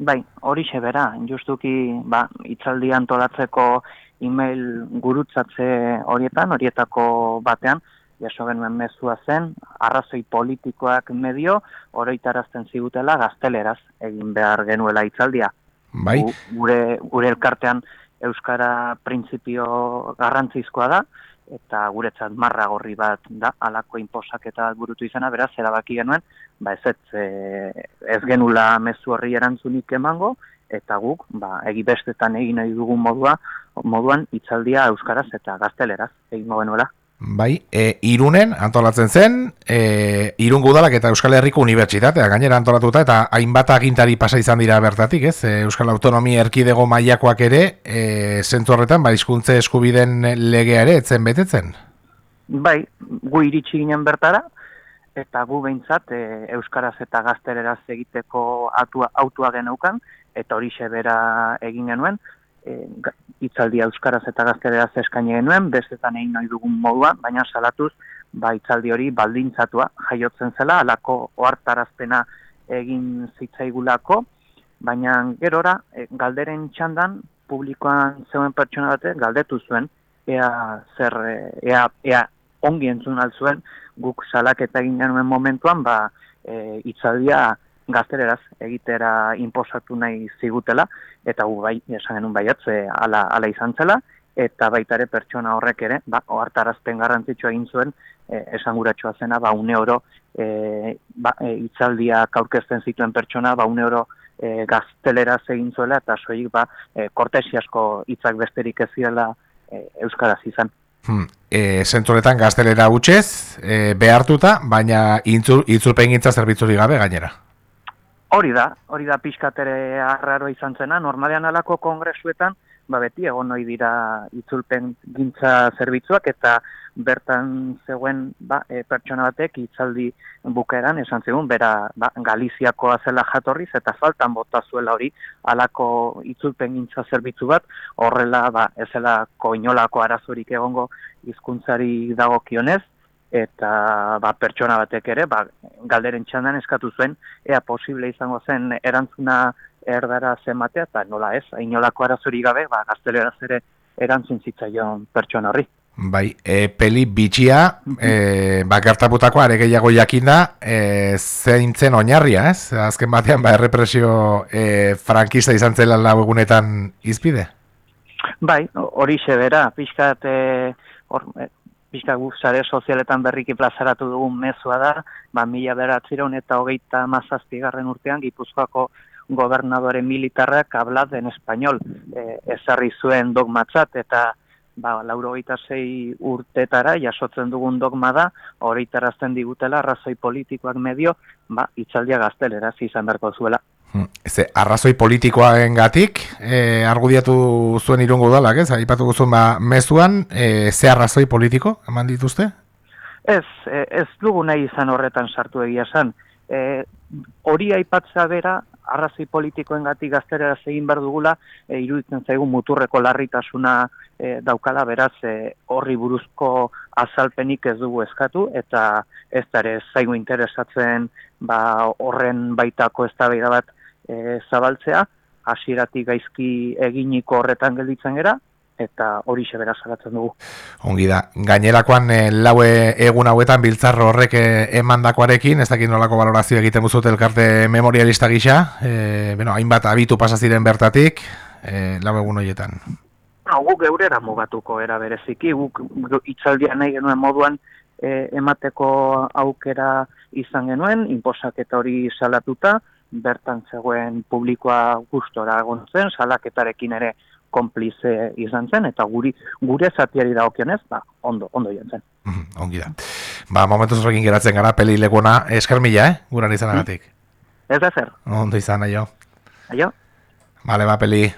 Bai, hori bera, justuki ba, itzaldi antolatzeko email gurutzatze horietan, horietako batean, jaso genuen mezua zen, arrazoi politikoak medio, oroitarazten zigutela gazteleraz egin behar genuela itzaldia. Bai. gure, gure elkartean Euskara printzipio garrantzizkoa da, eta guretzat marra gorri bat da, alako inposaketa bat burutu izana, beraz, erabaki genuen, ba ez ez, e, ez genula mezu horri erantzunik emango, eta guk, ba, egi bestetan egin nahi dugun modua, moduan itzaldia euskaraz eta gazteleraz egin genuela. Bai, e, irunen antolatzen zen, e, irun gudalak eta Euskal Herriko Unibertsitatea, gainera antolatuta, eta hainbat agintari pasa izan dira bertatik, ez? E, Euskal Autonomia Erkidego mailakoak ere, e, zentu horretan, ba, izkuntze eskubiden legea ere, etzen betetzen? Bai, gu iritsi ginen bertara, eta gu behintzat e, Euskaraz eta gaztereraz egiteko atua, autua geneukan, eta hori bera egin genuen, e, itzaldi euskaraz eta gaztereraz eskaini genuen, bestetan egin nahi dugun moduan, baina salatuz, ba itzaldi hori baldintzatua jaiotzen zela, alako ohartarazpena egin zitzaigulako, baina gerora, e, galderen txandan, publikoan zeuen pertsona bate, galdetu zuen, ea zer, e, ea, ea ongi entzun altzuen, guk salak eta egin genuen momentuan, ba, e, itzaldia gaztereraz egitera inposatu nahi zigutela, eta gu bai, esan genuen baiatz, ala, ala izan zela, eta baita ere pertsona horrek ere, ba, ohartarazpen garrantzitsua egin zuen, e, esan guratsua zena, ba, une oro, e, ba, e, itzaldia kaurkezten zituen pertsona, ba, une oro e, gazteleraz egin zuela, eta soik, ba, e, kortesiasko hitzak besterik ez zirela e, Euskaraz izan. Hmm. E, Zenturetan gaztelera utxez, e, behartuta, baina itzulpen gintza zerbitzuri gabe gainera. Hori da, hori da pixkatere arraro izan zena, normalean alako kongresuetan, ba beti egon noi dira itzulpen gintza zerbitzuak eta bertan zegoen ba, e, pertsona batek itzaldi bukaeran esan zegoen, bera ba, Galiziakoa zela jatorriz eta faltan bota zuela hori alako itzulpen gintza zerbitzu bat, horrela ba, ezela koinolako arazorik egongo hizkuntzari dagokionez, eta ba, pertsona batek ere, ba, galderen txandan eskatu zuen, ea posible izango zen erantzuna erdara zenbatea, eta nola ez, inolako arazuri gabe, ba, gazteleraz ere erantzun zitzaion pertsona horri. Bai, e, peli bitxia, e, ba, gertaputako are gehiago jakinda, e, zein zen oinarria, ez? Azken batean, ba, errepresio e, frankista izan zela lau egunetan izpide? Bai, hori sebera, pixkat, e, or, pixka sare sozialetan berriki plazaratu dugun mezua da, ba, mila beratziron eta hogeita mazazpigarren urtean, Gipuzkoako gobernadore militarrak hablad en español, e, ezarri zuen dogmatzat, eta ba, lauro zei urtetara jasotzen dugun dogma da, horretarazten digutela, arrazoi politikoak medio, ba, itzaldia gaztelera, izan beharko zuela. Ze, arrazoi politikoaren gatik, e, argudiatu zuen irungo dalak, ez? Aipatu guzun ba, mezuan, e, ze arrazoi politiko, eman dituzte? Ez, e, ez dugu nahi izan horretan sartu egia esan. E, hori aipatza bera, arrazoi politikoen gatik gazterera egin behar dugula, e, iruditzen zaigu muturreko larritasuna e, daukala, beraz, e, horri buruzko azalpenik ez dugu eskatu, eta ez da ere zaigu interesatzen ba, horren baitako ez da bat, e, zabaltzea, hasieratik gaizki eginiko horretan gelditzen gera, eta hori sebera salatzen dugu. Ongi da, gainerakoan e, laue egun hauetan biltzarro horrek e, emandakoarekin, ez dakit nolako valorazio egiten buzut elkarte memorialista gisa, e, bueno, hainbat abitu pasaziren bertatik, e, lau egun horietan. No, guk eurera mugatuko era bereziki, guk itzaldia nahi genuen moduan e, emateko aukera izan genuen, inposaketa hori salatuta, bertan zegoen publikoa gustora egon zen, salaketarekin ere konplize izan zen, eta guri gure zatiari da okionez, ba, ondo, ondo zen. Mhm, ongi da. Ba, momentu zorrekin geratzen gara, peli leguna eskar mila, eh? Guran izan agatik. Ez da zer. Ondo izan, aio. Aio. Bale, ba, peli,